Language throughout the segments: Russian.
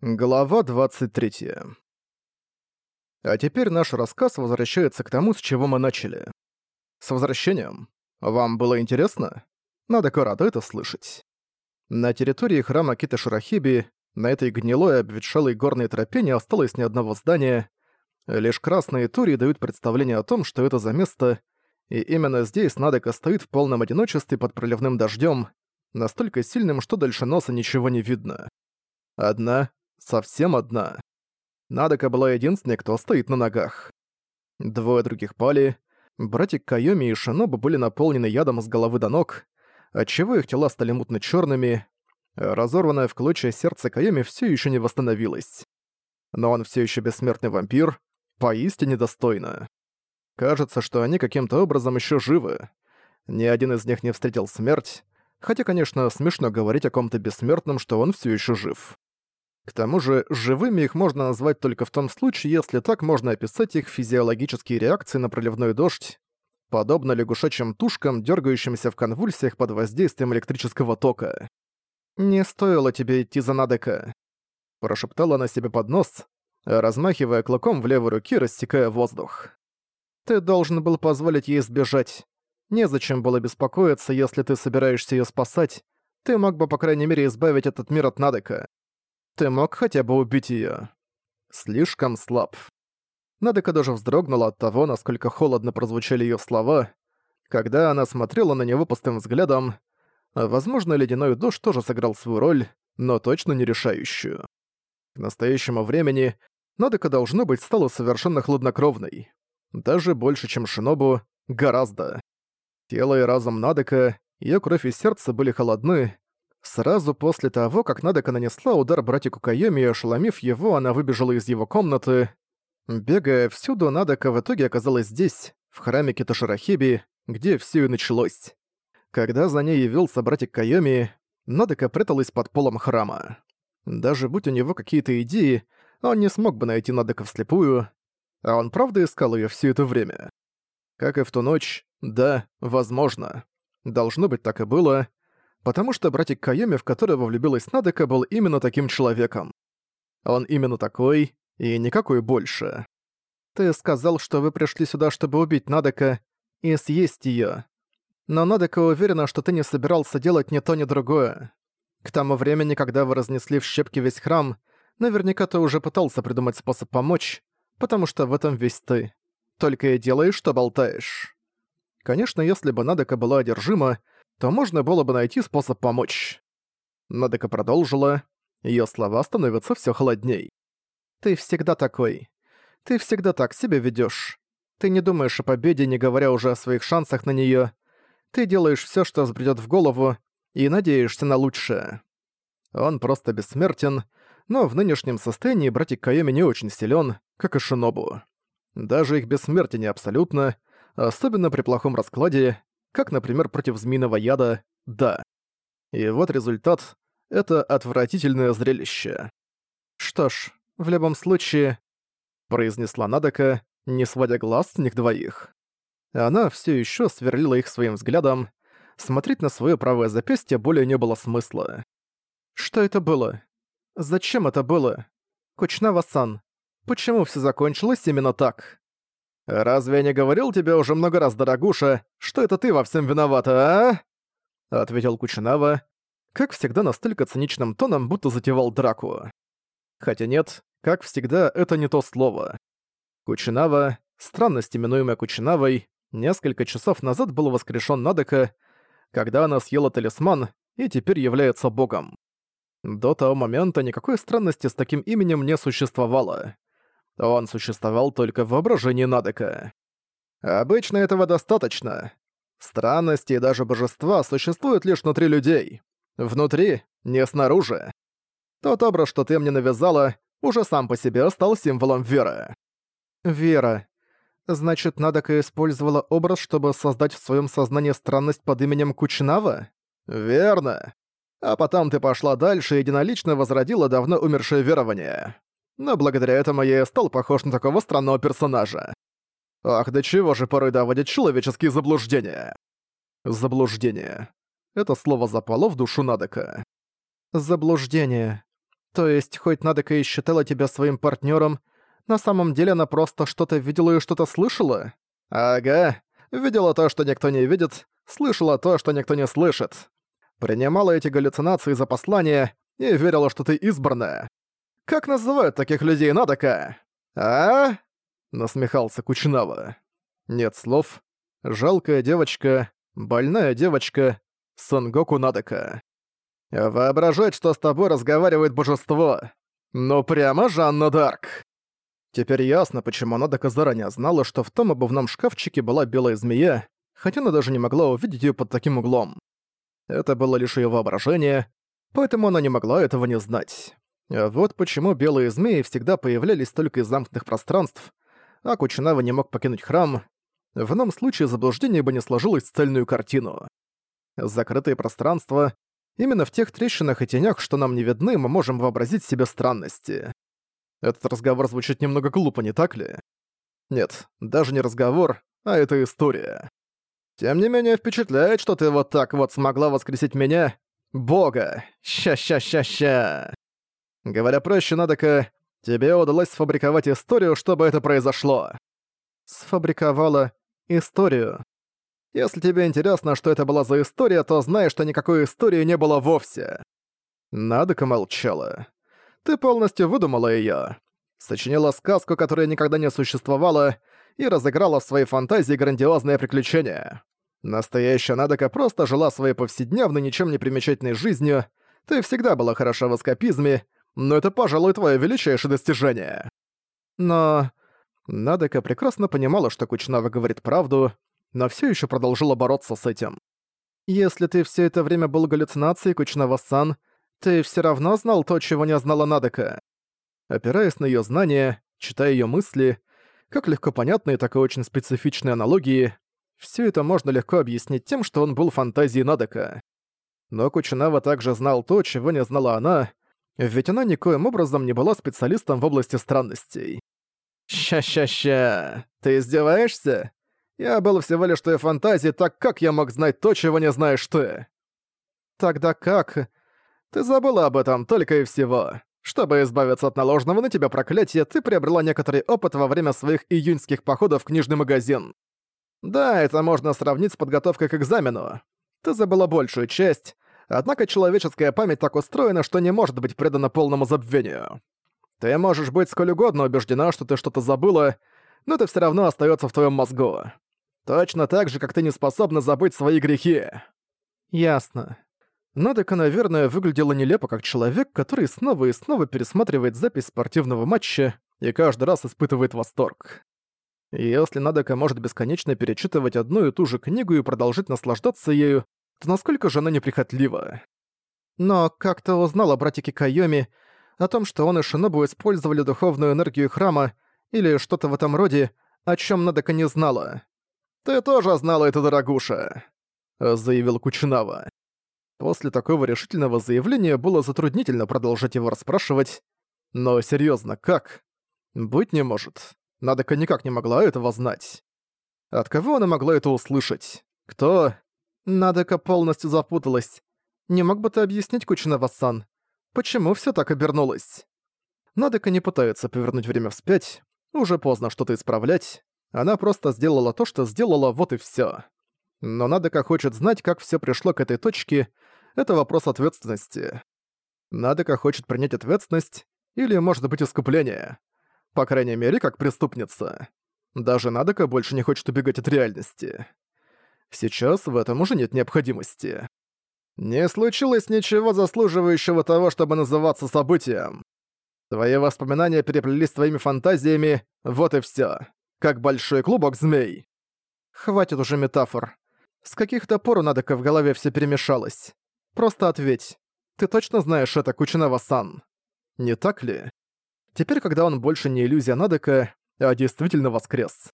Глава 23. А теперь наш рассказ возвращается к тому, с чего мы начали. С возвращением. Вам было интересно? Надо рада это слышать. На территории храма Кита Шурахиби, на этой гнилой обветшалой горной тропе не осталось ни одного здания. Лишь красные тури дают представление о том, что это за место, и именно здесь Надека стоит в полном одиночестве под проливным дождем, настолько сильным, что дальше носа ничего не видно. Одна, Совсем одна. Надека была единственной, кто стоит на ногах. Двое других пали. Братик Кайоми и Шинобу были наполнены ядом с головы до ног, отчего их тела стали мутно черными разорванное в клочья сердце Кайоми все еще не восстановилось. Но он все еще бессмертный вампир, поистине достойно. Кажется, что они каким-то образом еще живы. Ни один из них не встретил смерть, хотя, конечно, смешно говорить о ком-то бессмертном, что он все еще жив. К тому же, живыми их можно назвать только в том случае, если так можно описать их физиологические реакции на проливной дождь, подобно лягушачьим тушкам, дергающимся в конвульсиях под воздействием электрического тока. «Не стоило тебе идти за Надека», — прошептала она себе под нос, размахивая клыком в левой руке, рассекая воздух. «Ты должен был позволить ей сбежать. Незачем было беспокоиться, если ты собираешься ее спасать. Ты мог бы, по крайней мере, избавить этот мир от Надека. Ты мог хотя бы убить её. Слишком слаб. Надека даже вздрогнула от того, насколько холодно прозвучали её слова, когда она смотрела на него пустым взглядом. Возможно, ледяной дождь тоже сыграл свою роль, но точно не решающую. К настоящему времени Надека, должно быть, стала совершенно хладнокровной. Даже больше, чем Шинобу, гораздо. Тело и разум Надека, её кровь и сердце были холодны, Сразу после того, как Надека нанесла удар братику Кайоми и ошеломив его, она выбежала из его комнаты. Бегая всюду, Надека в итоге оказалась здесь, в храме Китоширахиби, где все и началось. Когда за ней явился братик Кайоми, Надека пряталась под полом храма. Даже будь у него какие-то идеи, он не смог бы найти Надека вслепую, а он правда искал ее все это время. Как и в ту ночь, да, возможно. Должно быть, так и было, потому что братик Кайоми, в которого влюбилась Надека, был именно таким человеком. Он именно такой, и никакой больше. Ты сказал, что вы пришли сюда, чтобы убить Надека и съесть её. Но Надека уверена, что ты не собирался делать ни то, ни другое. К тому времени, когда вы разнесли в щепки весь храм, наверняка ты уже пытался придумать способ помочь, потому что в этом весь ты. Только и делаешь, что болтаешь. Конечно, если бы Надека была одержима, то можно было бы найти способ помочь. Надека продолжила, её слова становятся всё холодней. «Ты всегда такой. Ты всегда так себя ведёшь. Ты не думаешь о победе, не говоря уже о своих шансах на неё. Ты делаешь всё, что взбредёт в голову, и надеешься на лучшее. Он просто бессмертен, но в нынешнем состоянии братик Кайоми не очень силён, как и Шинобу. Даже их бессмертие не абсолютно, особенно при плохом раскладе, как, например, против змеиного яда, да. И вот результат — это отвратительное зрелище. «Что ж, в любом случае», — произнесла Надека, не сводя глаз с них двоих. Она все еще сверлила их своим взглядом. Смотреть на свое правое запястье более не было смысла. «Что это было? Зачем это было? Кучнава-сан, почему все закончилось именно так?» «Разве я не говорил тебе уже много раз, дорогуша, что это ты во всем виновата, а?» Ответил Кучинава, как всегда настолько циничным тоном, будто затевал драку. Хотя нет, как всегда, это не то слово. Кучинава, странность, именуемая Кучинавой, несколько часов назад был воскрешен Надека, когда она съела талисман и теперь является богом. До того момента никакой странности с таким именем не существовало. Он существовал только в воображении Надека. Обычно этого достаточно. Странности и даже божества существуют лишь внутри людей. Внутри, не снаружи. Тот образ, что ты мне навязала, уже сам по себе стал символом веры. Вера. Значит, Надека использовала образ, чтобы создать в своем сознании странность под именем Кучнава? Верно. А потом ты пошла дальше и единолично возродила давно умершее верование но благодаря этому я и стал похож на такого странного персонажа. Ах, до чего же порой доводят человеческие заблуждения. Заблуждение. Это слово запало в душу Надека. Заблуждение. То есть, хоть Надека и считала тебя своим партнером, на самом деле она просто что-то видела и что-то слышала? Ага, видела то, что никто не видит, слышала то, что никто не слышит. Принимала эти галлюцинации за послание и верила, что ты избранная. Как называют таких людей Надека? А? Насмехался Кучинава. Нет слов. Жалкая девочка, больная девочка, Сангоку Надека. Воображать, что с тобой разговаривает божество. Ну прямо Жанна Дарк. Теперь ясно, почему Надека заранее знала, что в том обувном шкафчике была белая змея, хотя она даже не могла увидеть ее под таким углом. Это было лишь ее воображение, поэтому она не могла этого не знать. А вот почему белые змеи всегда появлялись только из замкнутых пространств, а Кучинава не мог покинуть храм. В ином случае заблуждение бы не сложилось в цельную картину. Закрытые пространства Именно в тех трещинах и тенях, что нам не видны, мы можем вообразить себе странности. Этот разговор звучит немного глупо, не так ли? Нет, даже не разговор, а это история. Тем не менее, впечатляет, что ты вот так вот смогла воскресить меня, Бога. Ща-ща-ща-ща. Говоря проще, надо-ка, тебе удалось сфабриковать историю, чтобы это произошло. Сфабриковала историю. Если тебе интересно, что это была за история, то знаешь, что никакой истории не было вовсе. Надока молчала. Ты полностью выдумала её. Сочинила сказку, которая никогда не существовала, и разыграла в своей фантазии грандиозное приключение. Настоящая Надока просто жила своей повседневной, ничем не примечательной жизнью. Ты всегда была хороша в эскапизме, но это, пожалуй, твое величайшее достижение. Но... Надока прекрасно понимала, что Кучнава говорит правду, но все еще продолжила бороться с этим. «Если ты все это время был галлюцинацией, Кучнава-сан, ты все равно знал то, чего не знала Надека». Опираясь на ее знания, читая ее мысли, как легко понятные, так и очень специфичные аналогии, все это можно легко объяснить тем, что он был фантазией Надека. Но Кучинава также знал то, чего не знала она, ведь она никоим образом не была специалистом в области странностей. «Ща-ща-ща, ты издеваешься? Я был всего лишь твоей фантазией, так как я мог знать то, чего не знаешь ты? Тогда как? Ты забыла об этом только и всего. Чтобы избавиться от наложенного на тебя проклятия, ты приобрела некоторый опыт во время своих июньских походов в книжный магазин. Да, это можно сравнить с подготовкой к экзамену. Ты забыла большую часть, однако человеческая память так устроена, что не может быть предана полному забвению. Ты можешь быть сколь угодно убеждена, что ты что-то забыла, но это все равно остается в твоем мозгу. Точно так же, как ты не способна забыть свои грехи. Ясно. Надека, наверное, выглядела нелепо как человек, который снова и снова пересматривает запись спортивного матча и каждый раз испытывает восторг. если Надека может бесконечно перечитывать одну и ту же книгу и продолжить наслаждаться ею, то насколько же она неприхотлива? Но как то узнал о братике Кайоми, о том, что он и Шинобу использовали духовную энергию храма или что-то в этом роде, о чем Надека не знала. «Ты тоже знала это, дорогуша», — заявил Кучинава. После такого решительного заявления было затруднительно продолжать его расспрашивать. Но серьезно, как? Быть не может. Надека никак не могла этого знать. От кого она могла это услышать? Кто? Надека полностью запуталась. Не мог бы ты объяснить, Кучинава-сан, почему все так обернулось? Надека не пытается повернуть время вспять, уже поздно что-то исправлять. Она просто сделала то, что сделала, вот и всё. Но Надека хочет знать, как всё пришло к этой точке. Это вопрос ответственности. Надека хочет принять ответственность, или, может быть, искупление. По крайней мере, как преступница. Даже Надека больше не хочет убегать от реальности. Сейчас в этом уже нет необходимости. Не случилось ничего заслуживающего того, чтобы называться событием. Твои воспоминания переплелись с твоими фантазиями, вот и всё как большой клубок змей. Хватит уже метафор. С каких-то пор у Надека в голове все перемешалось. Просто ответь. Ты точно знаешь это, Кучинава-сан? Не так ли? Теперь, когда он больше не иллюзия Надека, а действительно воскрес.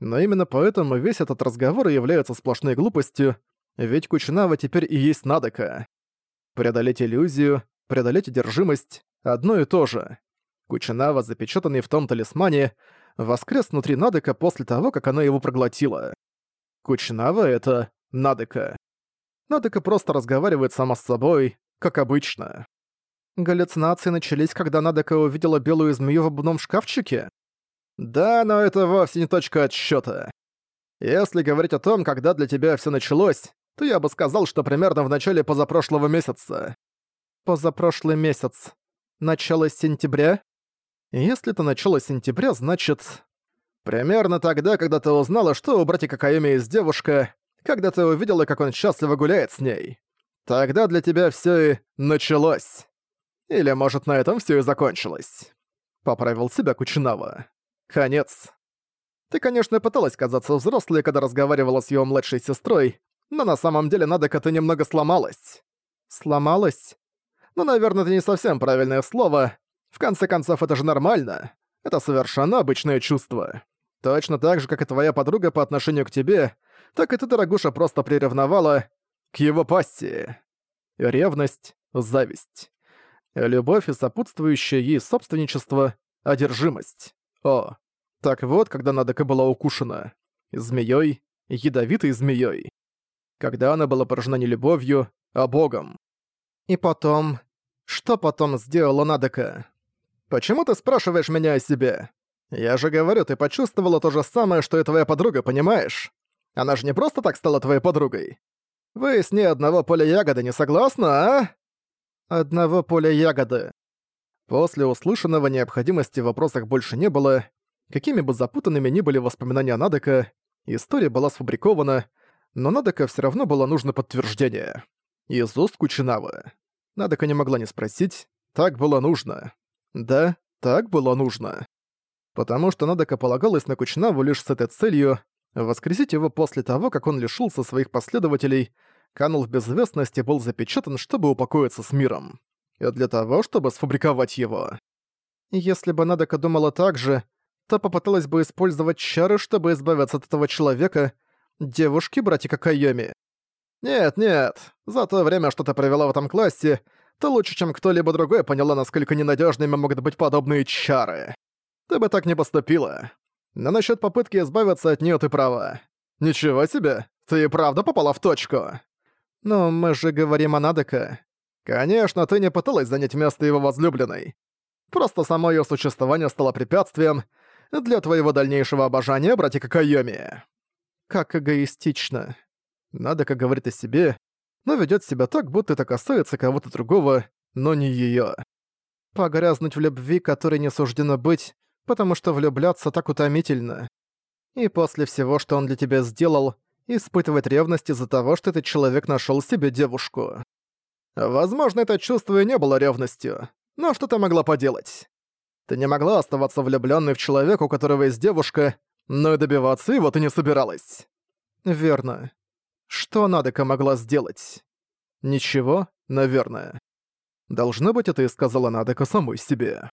Но именно поэтому весь этот разговор является сплошной глупостью, ведь Кучинава теперь и есть Надека. Преодолеть иллюзию, преодолеть одержимость — одно и то же. Кучинава, запечатанный в том талисмане, воскрес внутри Надека после того, как она его проглотила. Кучнава — это Надека. Надека просто разговаривает сама с собой, как обычно. Галлюцинации начались, когда Надека увидела белую змею в обувном шкафчике? Да, но это вовсе не точка отсчета. Если говорить о том, когда для тебя все началось, то я бы сказал, что примерно в начале позапрошлого месяца. Позапрошлый месяц. Начало сентября? Если это начало сентября, значит... Примерно тогда, когда ты узнала, что у братика Кайоми есть девушка, когда ты увидела, как он счастливо гуляет с ней. Тогда для тебя все и началось. Или, может, на этом все и закончилось. Поправил себя Кучинава. Конец. Ты, конечно, пыталась казаться взрослой, когда разговаривала с его младшей сестрой, но на самом деле Надека ты немного сломалась. Сломалась? Ну, наверное, это не совсем правильное слово. В конце концов, это же нормально. Это совершенно обычное чувство. Точно так же, как и твоя подруга по отношению к тебе, так и ты, дорогуша, просто приревновала к его пассии. Ревность, зависть. Любовь и сопутствующее ей собственничество, одержимость. О, так вот, когда Надека была укушена. Змеёй, ядовитой змеёй. Когда она была поражена не любовью, а Богом. И потом... Что потом сделала Надека? Почему ты спрашиваешь меня о себе? Я же говорю, ты почувствовала то же самое, что и твоя подруга, понимаешь? Она же не просто так стала твоей подругой. Вы с ней одного поля ягоды, не согласна, а? Одного поля ягоды. После услышанного необходимости в вопросах больше не было. Какими бы запутанными ни были воспоминания Надека, история была сфабрикована, но Надека все равно было нужно подтверждение. Из уст Кучинавы. Надека не могла не спросить, так было нужно. Да, так было нужно. Потому что Надека полагалась на Кучинаву лишь с этой целью воскресить его после того, как он лишился своих последователей, канул в безвестность и был запечатан, чтобы упокоиться с миром. И для того, чтобы сфабриковать его. Если бы Надека думала так же, то попыталась бы использовать чары, чтобы избавиться от этого человека, девушки братика Кайоми. Нет-нет, за то время, что ты провела в этом классе, ты лучше, чем кто-либо другой поняла, насколько ненадежными могут быть подобные чары. Ты бы так не поступила. Но насчет попытки избавиться от нее ты права. Ничего себе, ты и правда попала в точку. Но мы же говорим о Надека. Конечно, ты не пыталась занять место его возлюбленной. Просто само ее существование стало препятствием, для твоего дальнейшего обожания, братика Кайоми. Как эгоистично. Надо, как говорит о себе, но ведет себя так, будто это касается кого-то другого, но не ее. Погрязнуть в любви, которой не суждено быть, потому что влюбляться так утомительно. И после всего, что он для тебя сделал, испытывать ревность из-за того, что этот человек нашел себе девушку. Возможно, это чувство и не было ревностью, но что ты могла поделать? Ты не могла оставаться влюблённой в человека, у которого есть девушка, но и добиваться его ты не собиралась. Верно. Что Надека могла сделать? Ничего, наверное. Должно быть, это и сказала Надека самой себе.